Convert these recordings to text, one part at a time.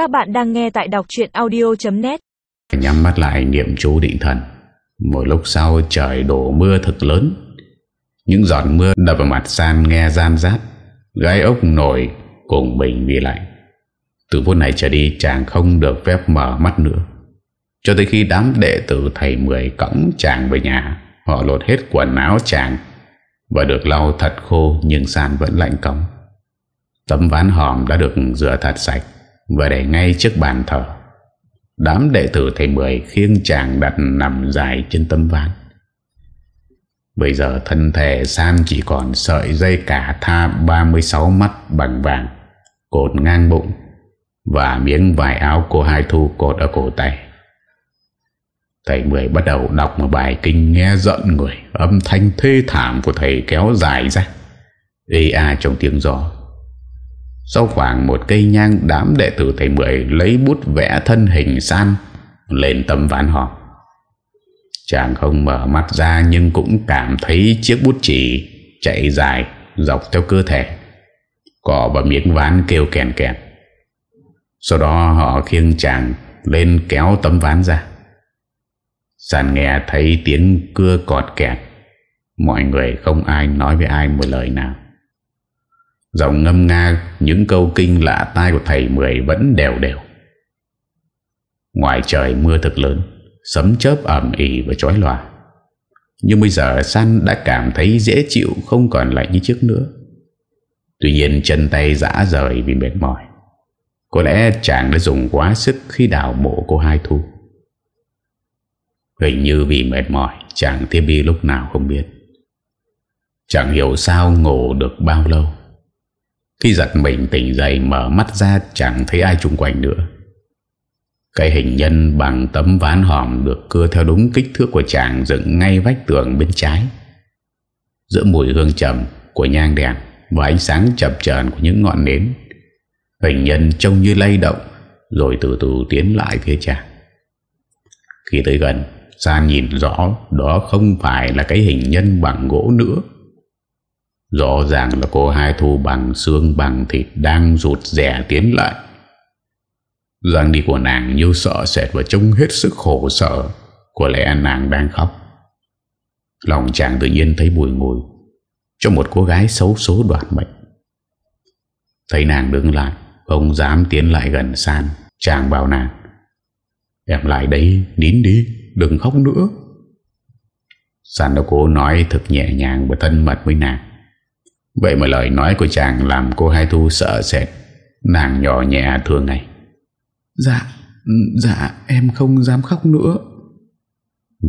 Các bạn đang nghe tại đọc chuyện audio.net Nhắm mắt lại niệm chú định thần. Một lúc sau trời đổ mưa thật lớn. Những giọt mưa đập vào mặt san nghe gian rát, Gai ốc nổi cùng bình vì lạnh Từ phút này trở đi, chàng không được phép mở mắt nữa. Cho tới khi đám đệ tử thầy Mười cõng chàng về nhà, Họ lột hết quần áo chàng Và được lau thật khô, nhưng san vẫn lạnh cống. Tấm ván hòm đã được rửa thật sạch. Và để ngay trước bàn thờ, Đám đệ tử thầy Mười khiêng chàng đặt nằm dài trên tấm ván. Bây giờ thân thể San chỉ còn sợi dây cả tha 36 mắt bằng vàng, Cột ngang bụng Và miếng vải áo của hai thu cột ở cổ tay. Thầy Mười bắt đầu đọc một bài kinh nghe giận người, Âm thanh thê thảm của thầy kéo dài ra. Ê a trong tiếng gió. Sau khoảng một cây nhang, Đám đệ tử thầy Mười lấy bút vẽ thân hình san, Lên tấm ván họp. Chàng không mở mắt ra Nhưng cũng cảm thấy chiếc bút chỉ Chạy dài, Dọc theo cơ thể. Cỏ và miếng ván kêu kèn kèn Sau đó họ khiêng chàng Lên kéo tấm ván ra. Sàn nghe thấy tiếng cưa cọt kẹt. Mọi người không ai nói với ai một lời nào. Giọng ngâm nga, Những câu kinh lạ tai của thầy Mười Vẫn đều đều. Ngoài trời mưa thật lớn, Sấm chớp ẩm ỉ và chói lòa. Nhưng bây giờ San đã cảm thấy dễ chịu Không còn lạnh như trước nữa. Tuy nhiên chân tay dã rời vì mệt mỏi. Có lẽ chàng đã dùng quá sức Khi đào mộ cô Hai Thu. Hình như vì mệt mỏi, Chàng thiếp đi lúc nào không biết. Chẳng hiểu sao ngủ được bao lâu. Khi giật mình tỉnh dậy Mở mắt ra, chẳng thấy ai chung quanh nữa. Cái hình nhân bằng tấm ván hòm Được cưa theo đúng kích thước của chàng Dựng ngay vách tường bên trái. Giữa mùi hương trầm Của nhang đèn Và ánh sáng chập chờn của những ngọn nến, Hình nhân trông như lay động Rồi từ từ tiến lại phía chàng Khi tới gần, San nhìn rõ đó không phải là cái hình nhân bằng gỗ nữa. Rõ ràng là cô hai thu bằng xương bằng thịt đang rụt rẻ tiến lại. Giang đi của nàng như sợ sệt và trông hết sức khổ sở. Có lẽ nàng đang khóc. Lòng chàng tự nhiên thấy bùi ngùi cho một cô gái xấu số đoạt mệnh. Thấy nàng đứng lại, không dám tiến lại gần San. Chàng bảo nàng, em lại đây, nín đi. Đừng khóc nữa San đã cố nói thật nhẹ nhàng Và thân mật với nàng Vậy mà lời nói của chàng Làm cô Hai Thu sợ sệt. Nàng nhỏ nhẹ thường ngày Dạ Dạ em không dám khóc nữa.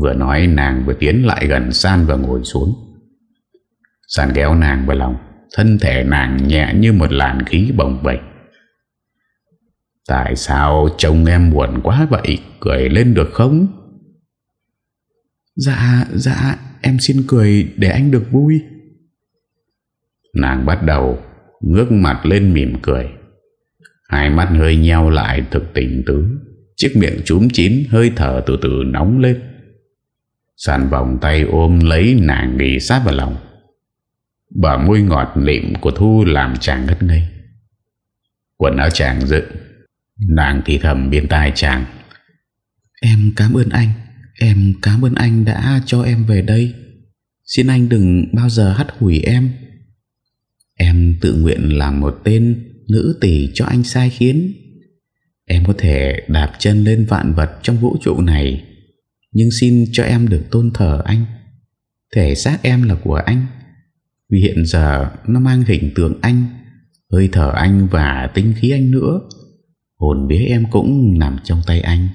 Vừa nói nàng vừa tiến lại gần San và ngồi xuống. San kéo nàng vào lòng. Thân thể nàng nhẹ như một làn khí bồng bềnh. Tại sao chồng em buồn quá vậy? Cười lên được không? Dạ dạ em xin cười để anh được vui Nàng bắt đầu Ngước mặt lên mỉm cười. Hai mắt hơi nheo lại thực tỉnh tứ. Chiếc miệng chúm chín Hơi thở từ từ nóng lên. Sàn vòng tay ôm lấy nàng nghỉ sát vào lòng. Bờ môi ngọt lịm của Thu làm chàng ngất ngây. Quần áo chàng dựng. Nàng thì thầm bên tai chàng. Em cảm ơn anh. Em cảm ơn anh đã cho em về đây. Xin anh đừng bao giờ hắt hủi em. Em tự nguyện làm một tên nữ tỷ cho anh sai khiến. Em có thể đạp chân lên vạn vật trong vũ trụ này, Nhưng xin cho em được tôn thờ anh. Thể xác em là của anh. Vì hiện giờ nó mang hình tượng anh, Hơi thở anh và tinh khí anh nữa. Hồn bế em cũng nằm trong tay anh.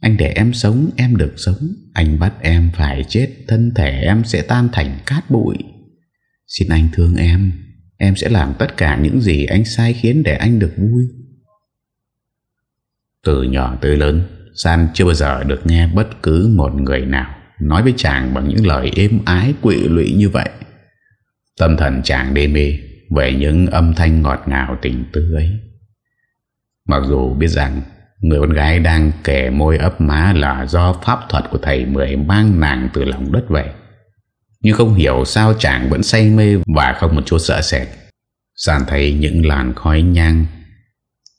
Anh để em sống, em được sống. Anh bắt em phải chết, Thân thể em sẽ tan thành cát bụi. Xin anh thương em. Em sẽ làm tất cả những gì anh sai khiến để anh được vui Từ nhỏ tới lớn, San chưa bao giờ được nghe bất cứ một người nào Nói với chàng bằng những lời êm ái, quỵ lụy như vậy Tâm thần chàng đê mê Về những âm thanh ngọt ngào tình tư ấy Mặc dù biết rằng Người con gái đang kẻ môi ấp má là do pháp thuật của thầy Mười mang nàng từ lòng đất về. Nhưng không hiểu sao chàng vẫn say mê Và không một chút sợ sệt. Sàn thấy những làn khói nhang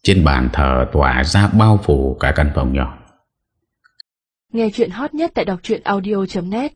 Trên bàn thờ tỏa ra bao phủ cả căn phòng nhỏ. Nghe chuyện hot nhất tại đọc audio.net